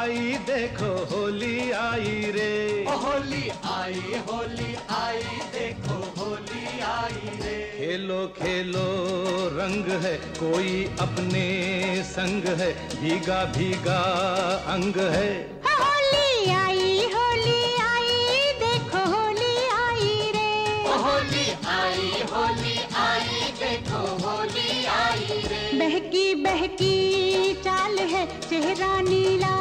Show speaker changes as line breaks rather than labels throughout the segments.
आई देखो होली आई रे।
होली आई होली आई देखो होली आई रे।
खेलो खेलो रंग है कोई अपने संग है भीगा भीगा अंग है।
आई होली आई देखो होली आई रे। बहकी बहकी चाल है चेहरा नीला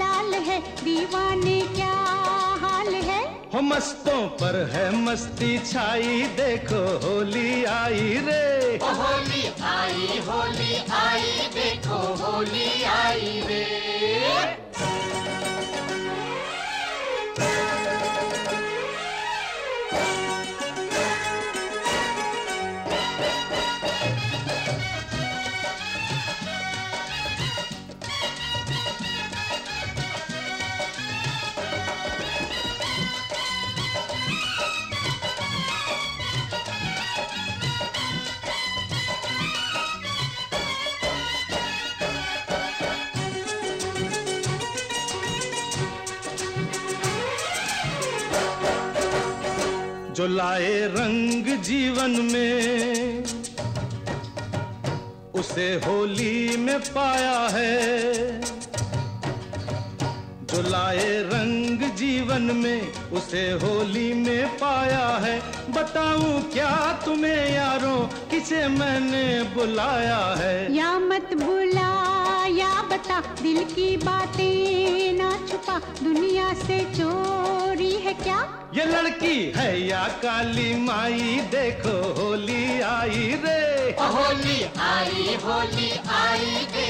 लाल है दीवाने क्या हाल है?
हो मस्तों पर है मस्ती छाई देखो होली आई रे।
होली आई होली आई देखो होली आई रे।
जो लाए रंग जीवन में, उसे होली में पाया है। जो लाए रंग जीवन में, उसे होली में पाया है। बताऊँ क्या तुम्हें यारों, किसे मैंने बुलाया है?
या मत बुला या बता, दिल की बातें ना छुपा, दुनिया से चोरी है क्या?
ये लड़की है या काली माई? देखो होली आई रे।
होली आई होली आई देखो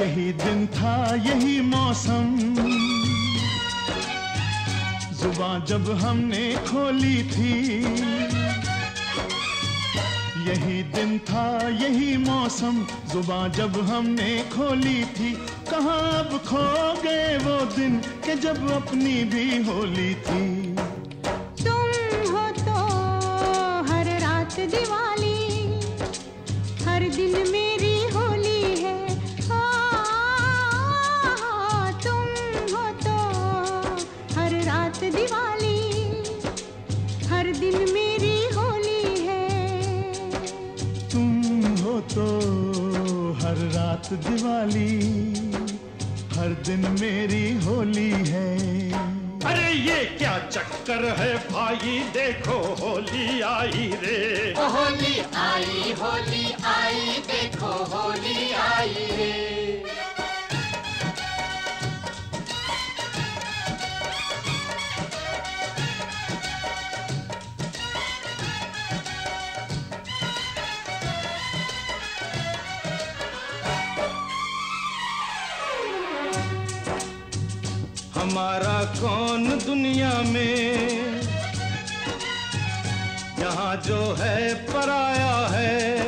यही दिन था, यही मौसम। ज़ुबान जब हमने खोली थी, यही दिन था, यही मौसम। ज़ुबान जब हमने खोली थी, कहाँ अब खो गए वो दिन के जब अपनी भी होली थी।
तुम हो तो हर रात दिवाली, हर दिन मेरी रात दिवाली हर दिन मेरी होली है।
तुम हो तो हर रात दिवाली हर दिन मेरी होली है।
अरे ये क्या चक्कर है भाई देखो होली आई रे।
होली आई होली आई देखो होली आई रे।
हमारा कौन दुनिया में? यहाँ जो है, पराया है।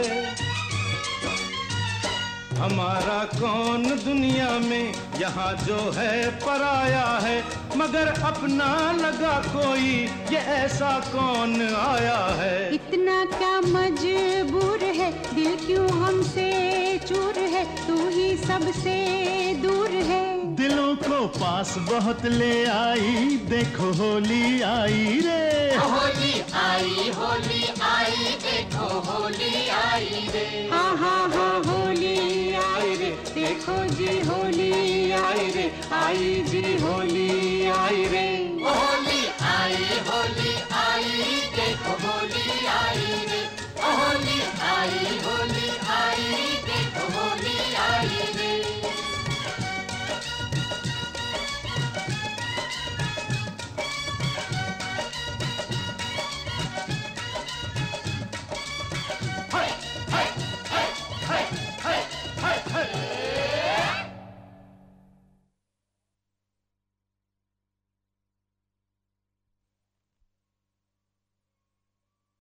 हमारा कौन दुनिया में? यहाँ जो है, पराया है। मगर अपना लगा कोई, ये ऐसा कौन आया है?
इतना क्या मजबूर है? दिल क्यों हमसे चूर है? तू ही सबसे दूर है
दिलों को पास बहुत ले आई देखो होली आई रे।
होली आई होली आई देखो होली आई रे।
हाँ हाँ हाँ होली आई रे। देखो जी होली आई रे। आई